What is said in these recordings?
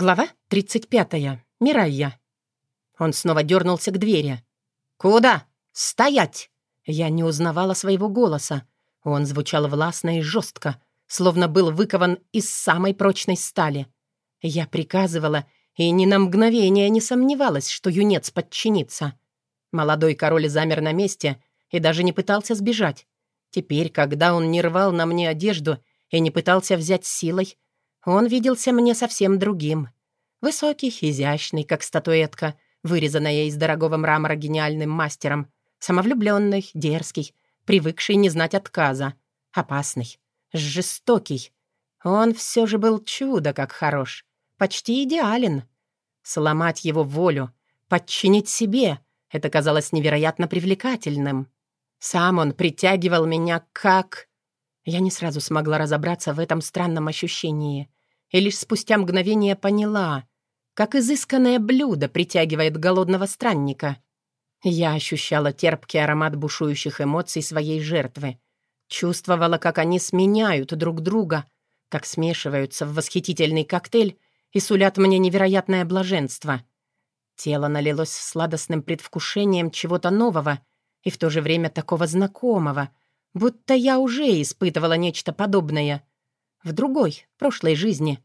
Глава 35. Мирайя. Он снова дернулся к двери. «Куда? Стоять!» Я не узнавала своего голоса. Он звучал властно и жестко, словно был выкован из самой прочной стали. Я приказывала и ни на мгновение не сомневалась, что юнец подчинится. Молодой король замер на месте и даже не пытался сбежать. Теперь, когда он не рвал на мне одежду и не пытался взять силой, он виделся мне совсем другим. Высокий, изящный, как статуэтка, вырезанная из дорогого мрамора гениальным мастером. Самовлюбленный, дерзкий, привыкший не знать отказа. Опасный, жестокий. Он все же был чудо как хорош. Почти идеален. Сломать его волю, подчинить себе — это казалось невероятно привлекательным. Сам он притягивал меня как... Я не сразу смогла разобраться в этом странном ощущении. И лишь спустя мгновение поняла, как изысканное блюдо притягивает голодного странника. Я ощущала терпкий аромат бушующих эмоций своей жертвы. Чувствовала, как они сменяют друг друга, как смешиваются в восхитительный коктейль и сулят мне невероятное блаженство. Тело налилось сладостным предвкушением чего-то нового и в то же время такого знакомого, будто я уже испытывала нечто подобное. В другой, прошлой жизни.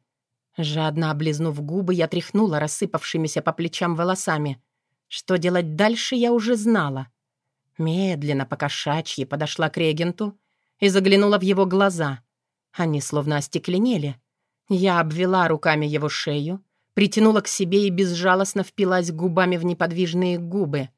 Жадно облизнув губы, я тряхнула рассыпавшимися по плечам волосами. Что делать дальше, я уже знала. Медленно, покошачьи, подошла к регенту и заглянула в его глаза. Они словно остекленели. Я обвела руками его шею, притянула к себе и безжалостно впилась губами в неподвижные губы.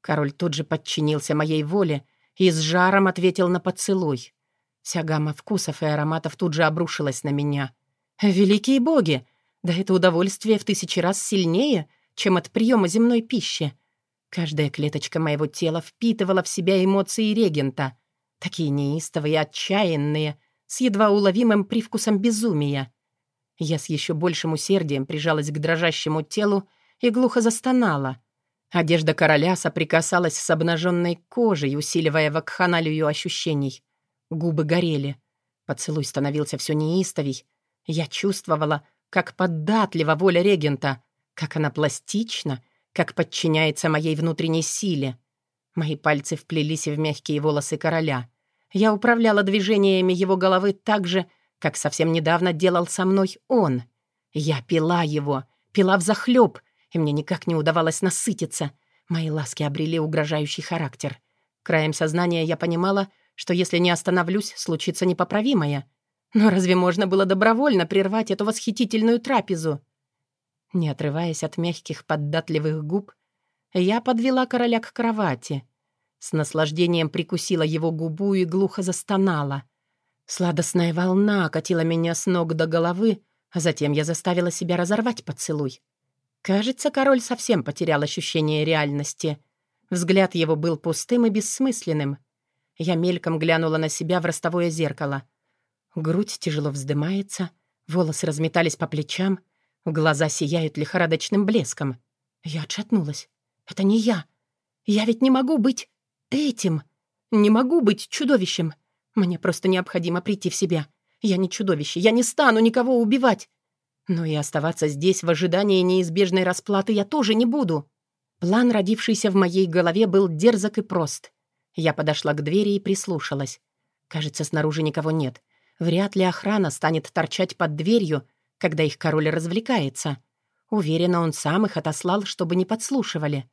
Король тут же подчинился моей воле и с жаром ответил на поцелуй. Вся гамма вкусов и ароматов тут же обрушилась на меня. «Великие боги! Да это удовольствие в тысячи раз сильнее, чем от приема земной пищи!» Каждая клеточка моего тела впитывала в себя эмоции регента, такие неистовые, отчаянные, с едва уловимым привкусом безумия. Я с еще большим усердием прижалась к дрожащему телу и глухо застонала. Одежда короля соприкасалась с обнаженной кожей, усиливая вакханалию ощущений. Губы горели. Поцелуй становился все неистовей. Я чувствовала, как поддатлива воля регента, как она пластична, как подчиняется моей внутренней силе. Мои пальцы вплелись в мягкие волосы короля. Я управляла движениями его головы так же, как совсем недавно делал со мной он. Я пила его, пила взахлёб — и мне никак не удавалось насытиться. Мои ласки обрели угрожающий характер. Краем сознания я понимала, что если не остановлюсь, случится непоправимое. Но разве можно было добровольно прервать эту восхитительную трапезу? Не отрываясь от мягких поддатливых губ, я подвела короля к кровати. С наслаждением прикусила его губу и глухо застонала. Сладостная волна окатила меня с ног до головы, а затем я заставила себя разорвать поцелуй. Кажется, король совсем потерял ощущение реальности. Взгляд его был пустым и бессмысленным. Я мельком глянула на себя в ростовое зеркало. Грудь тяжело вздымается, волосы разметались по плечам, глаза сияют лихорадочным блеском. Я отшатнулась. «Это не я. Я ведь не могу быть этим. Не могу быть чудовищем. Мне просто необходимо прийти в себя. Я не чудовище. Я не стану никого убивать. Но и оставаться здесь в ожидании неизбежной расплаты я тоже не буду. План, родившийся в моей голове, был дерзок и прост. Я подошла к двери и прислушалась. Кажется, снаружи никого нет. Вряд ли охрана станет торчать под дверью, когда их король развлекается. Уверена, он сам их отослал, чтобы не подслушивали.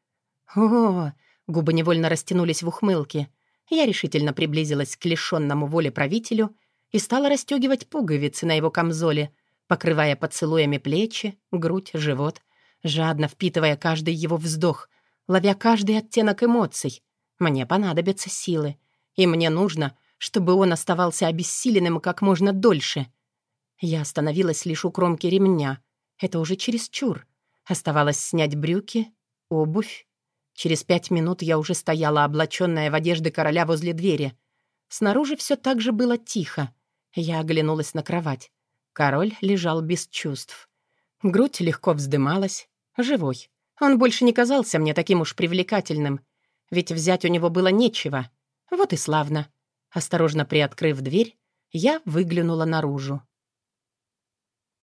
О, губы невольно растянулись в ухмылке. Я решительно приблизилась к лишенному воле правителю и стала расстегивать пуговицы на его камзоле, покрывая поцелуями плечи, грудь, живот, жадно впитывая каждый его вздох, ловя каждый оттенок эмоций. Мне понадобятся силы, и мне нужно, чтобы он оставался обессиленным как можно дольше. Я остановилась лишь у кромки ремня. Это уже чересчур. Оставалось снять брюки, обувь. Через пять минут я уже стояла, облаченная в одежды короля возле двери. Снаружи все так же было тихо. Я оглянулась на кровать. Король лежал без чувств. Грудь легко вздымалась. Живой. Он больше не казался мне таким уж привлекательным. Ведь взять у него было нечего. Вот и славно. Осторожно приоткрыв дверь, я выглянула наружу.